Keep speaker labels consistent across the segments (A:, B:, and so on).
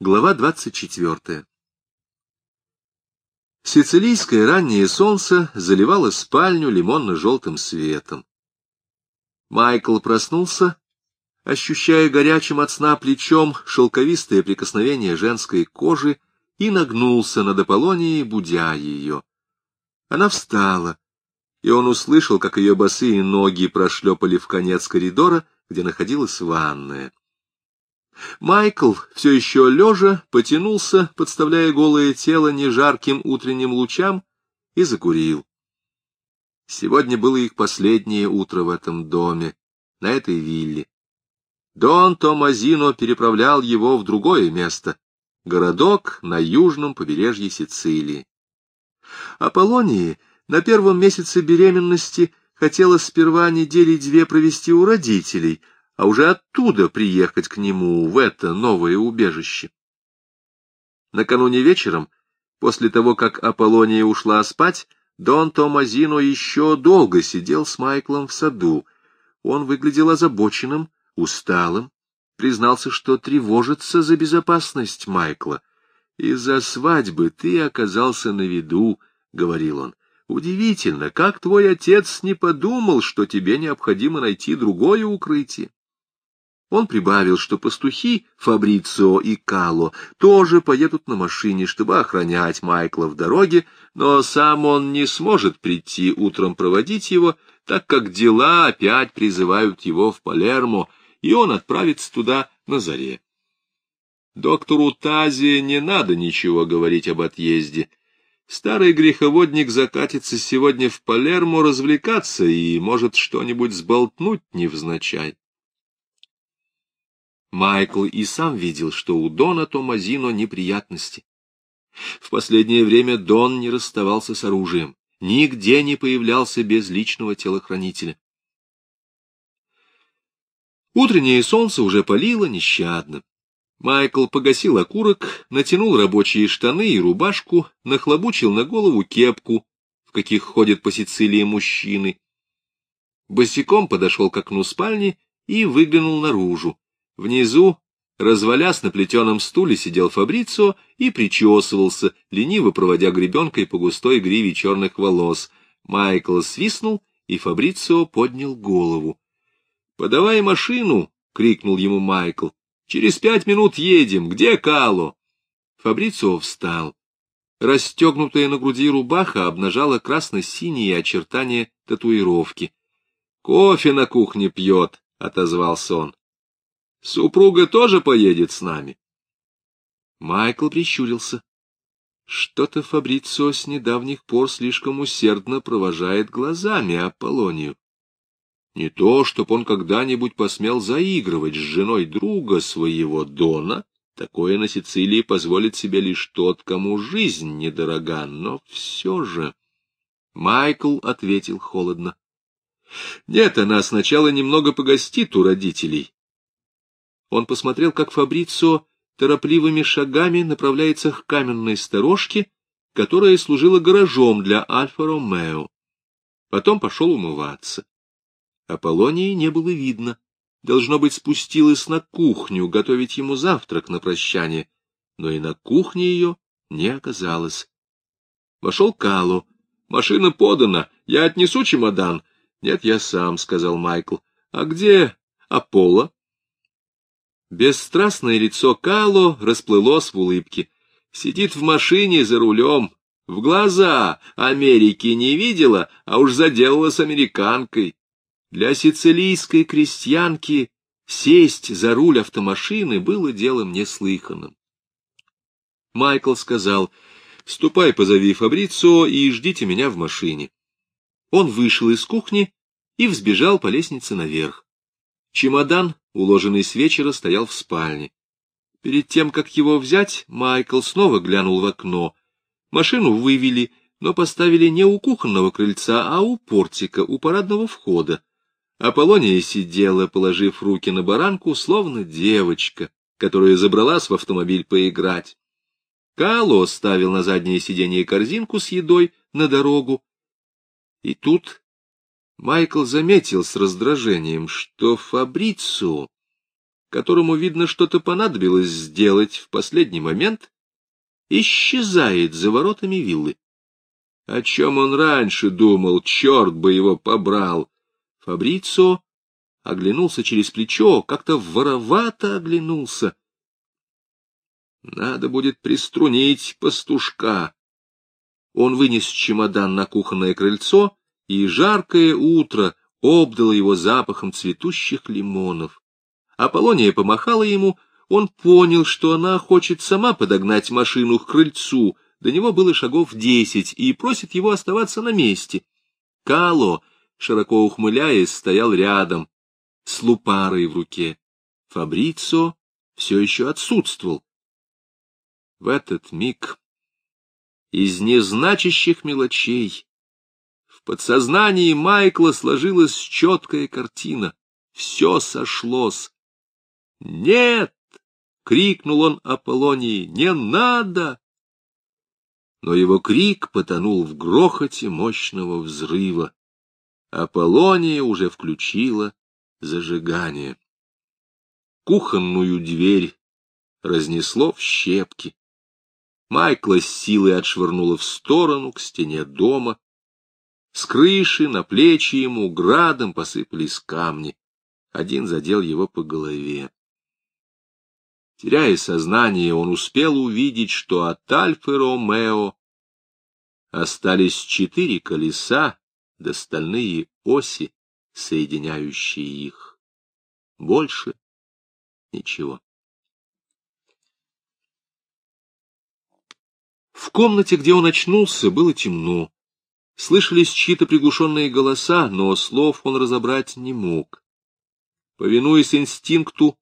A: Глава 24. Сицилийское раннее солнце заливало спальню лимонно-желтым светом. Майкл проснулся, ощущая горячим от сна плечом шелковистое прикосновение женской кожи, и нагнулся над Аполлонией, будя ее. Она встала, и он услышал, как ее босые ноги прошлепали в конец коридора, где находилась ванная. Майкл, все еще лежа, потянулся, подставляя голое тело нежарким утренним лучам, и закурил. Сегодня было их последнее утро в этом доме, на этой вилле. Дон Томазино переправлял его в другое место, городок на южном побережье Сицилии. Аполлонии на первом месяце беременности хотела сперва недели две провести у родителей — а уже оттуда приехать к нему в это новое убежище. Накануне вечером, после того, как Аполлония ушла спать, Дон Томазино еще долго сидел с Майклом в саду. Он выглядел озабоченным, усталым, признался, что тревожится за безопасность Майкла. «Из-за свадьбы ты оказался на виду», — говорил он. «Удивительно, как твой отец не подумал, что тебе необходимо найти другое укрытие». Он прибавил, что пастухи Фабрицио и Кало тоже поедут на машине, чтобы охранять Майкла в дороге, но сам он не сможет прийти утром проводить его, так как дела опять призывают его в Палермо, и он отправится туда на заре. Доктору Тазе не надо ничего говорить об отъезде. Старый греховодник закатится сегодня в Палермо развлекаться и может что-нибудь сболтнуть невзначай. Майкл и сам видел, что у Дона Томазино неприятности. В последнее время Дон не расставался с оружием, нигде не появлялся без личного телохранителя. Утреннее солнце уже палило нещадно. Майкл погасил окурок, натянул рабочие штаны и рубашку, нахлобучил на голову кепку, в каких ходят по Сицилии мужчины. Босиком подошел к окну спальни и выглянул наружу. Внизу, развалясь на плетеном стуле, сидел Фабрицио и причесывался, лениво проводя гребенкой по густой гриве черных волос. Майкл свистнул, и Фабрицио поднял голову. — Подавай машину! — крикнул ему Майкл. — Через пять минут едем. Где Кало? Фабрицио встал. Расстегнутая на груди рубаха обнажала красно-синие очертания татуировки. — Кофе на кухне пьет, — отозвался он. Супруга тоже поедет с нами. Майкл прищурился. Что-то Фабрицио с недавних пор слишком усердно провожает глазами Аполлонию. Не то, чтоб он когда-нибудь посмел заигрывать с женой друга своего Дона, такое на Сицилии позволит себе лишь тот, кому жизнь недорога, но все же... Майкл ответил холодно. Нет, она сначала немного погостит у родителей, он посмотрел, как Фабрицо торопливыми шагами направляется к каменной сторожке, которая служила гаражом для Альфа-Ромео. Потом пошел умываться. Аполлонии не было видно. Должно быть, спустилась на кухню готовить ему завтрак на прощание, но и на кухне ее не оказалось. Вошел Кало. «Машина подана. Я отнесу чемодан». «Нет, я сам», — сказал Майкл. «А где Аполло?» Бесстрастное лицо Кало расплылось в улыбке. Сидит в машине за рулем. В глаза Америки не видела, а уж заделалась американкой. Для сицилийской крестьянки сесть за руль автомашины было делом неслыханным. Майкл сказал, «Ступай, позови Фабрицо и ждите меня в машине». Он вышел из кухни и взбежал по лестнице наверх. Чемодан, уложенный с вечера, стоял в спальне. Перед тем, как его взять, Майкл снова глянул в окно. Машину вывели, но поставили не у кухонного крыльца, а у портика, у парадного входа. Аполлония сидела, положив руки на баранку, словно девочка, которая забралась в автомобиль поиграть. Кало ставил на заднее сиденье корзинку с едой на дорогу. И тут Майкл заметил с раздражением, что Фабрицу которому, видно, что-то понадобилось сделать в последний момент, исчезает за воротами виллы. О чем он раньше думал, черт бы его побрал! Фабрицо оглянулся через плечо, как-то воровато оглянулся. Надо будет приструнить пастушка. Он вынес чемодан на кухонное крыльцо, и жаркое утро обдало его запахом цветущих лимонов. Аполлония помахала ему, он понял, что она хочет сама подогнать машину к крыльцу, до него было шагов десять, и просит его оставаться на месте. Кало, широко ухмыляясь, стоял рядом, с лупарой в руке. Фабрицо все еще отсутствовал. В этот миг из незначащих мелочей подсознании Майкла сложилась четкая картина. Все сошлось. «Нет!» — крикнул он Аполлонии. «Не надо!» Но его крик потонул в грохоте мощного взрыва. Аполлония уже включила зажигание. Кухонную дверь разнесло в щепки. Майкла с силой отшвырнула в сторону, к стене дома. С крыши на плечи ему градом посыпались камни. Один задел его по голове. Теряя сознание, он успел увидеть, что от Альфы Ромео остались четыре колеса да стальные оси, соединяющие их. Больше ничего. В комнате, где он очнулся, было темно. Слышались чьи-то приглушенные голоса, но слов он разобрать не мог. Повинуясь инстинкту,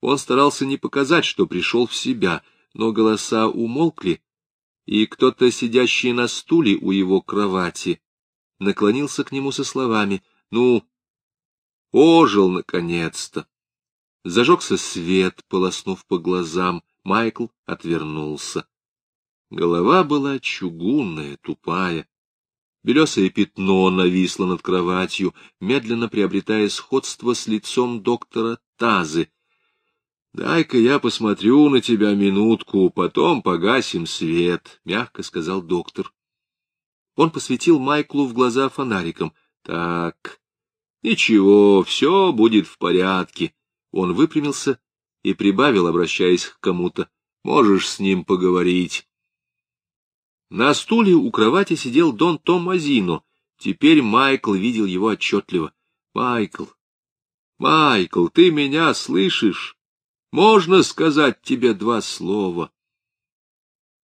A: он старался не показать, что пришел в себя, но голоса умолкли, и кто-то, сидящий на стуле у его кровати, наклонился к нему со словами «Ну, ожил наконец-то!» Зажегся свет, полоснув по глазам, Майкл отвернулся. Голова была чугунная, тупая. Белесое пятно нависло над кроватью, медленно приобретая сходство с лицом доктора Тазы. «Дай-ка я посмотрю на тебя минутку, потом погасим свет», — мягко сказал доктор. Он посветил Майклу в глаза фонариком. «Так, ничего, все будет в порядке». Он выпрямился и прибавил, обращаясь к кому-то. «Можешь с ним поговорить». На стуле у кровати сидел Дон Томазино. Теперь Майкл видел его отчетливо. «Майкл! Майкл, ты меня слышишь? Можно сказать тебе два слова?»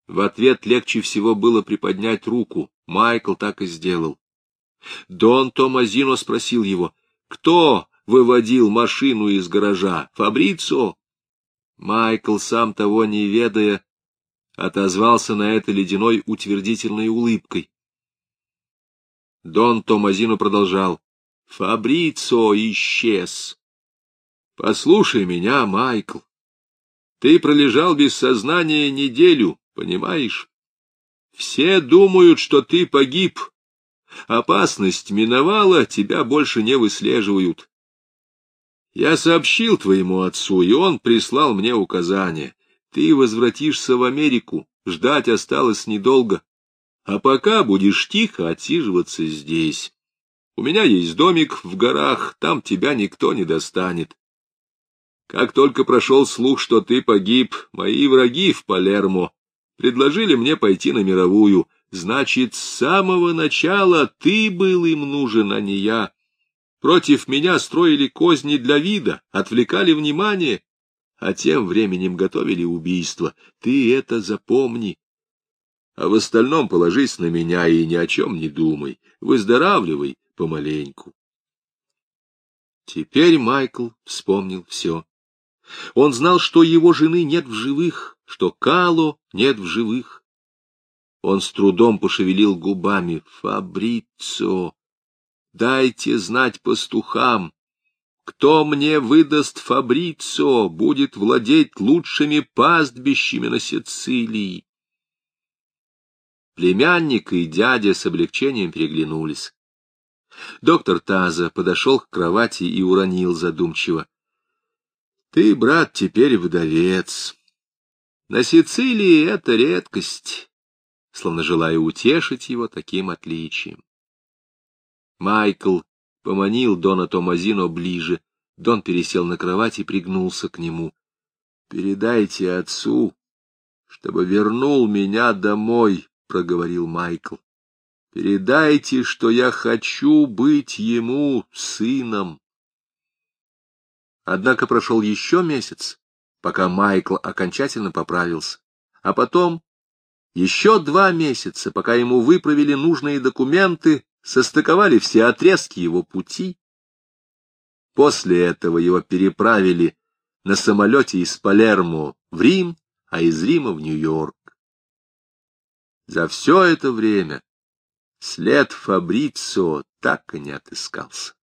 A: В ответ легче всего было приподнять руку. Майкл так и сделал. Дон Томазино спросил его, кто выводил машину из гаража? Фабрицо? Майкл, сам того не ведая, отозвался на это ледяной утвердительной улыбкой. Дон Томазино продолжал. Фабрицо исчез. Послушай меня, Майкл. Ты пролежал без сознания неделю, понимаешь? Все думают, что ты погиб. Опасность миновала, тебя больше не выслеживают. Я сообщил твоему отцу, и он прислал мне указания. Ты возвратишься в Америку, ждать осталось недолго. А пока будешь тихо отсиживаться здесь. У меня есть домик в горах, там тебя никто не достанет. Как только прошел слух, что ты погиб, мои враги в Палермо предложили мне пойти на мировую. Значит, с самого начала ты был им нужен, а не я. Против меня строили козни для вида, отвлекали внимание, а тем временем готовили убийство. Ты это запомни. А в остальном положись на меня и ни о чем не думай. Выздоравливай помаленьку. Теперь Майкл вспомнил все. Он знал, что его жены нет в живых, что Кало нет в живых. Он с трудом пошевелил губами. Фабрицо, дайте знать пастухам, кто мне выдаст Фабрицо, будет владеть лучшими пастбищами на Сицилии. Племянник и дядя с облегчением переглянулись. Доктор Таза подошел к кровати и уронил задумчиво. Ты, брат, теперь вдовец. На Сицилии это редкость, словно желая утешить его таким отличием. Майкл поманил Дона Томазино ближе. Дон пересел на кровать и пригнулся к нему. — Передайте отцу, чтобы вернул меня домой, — проговорил Майкл. — Передайте, что я хочу быть ему сыном. Однако прошел еще месяц, пока Майкл окончательно поправился, а потом еще два месяца, пока ему выправили нужные документы, состыковали все отрезки его пути. После этого его переправили на самолете из Палермо в Рим, а из Рима в Нью-Йорк. За все это время след Фабрицио так и не отыскался.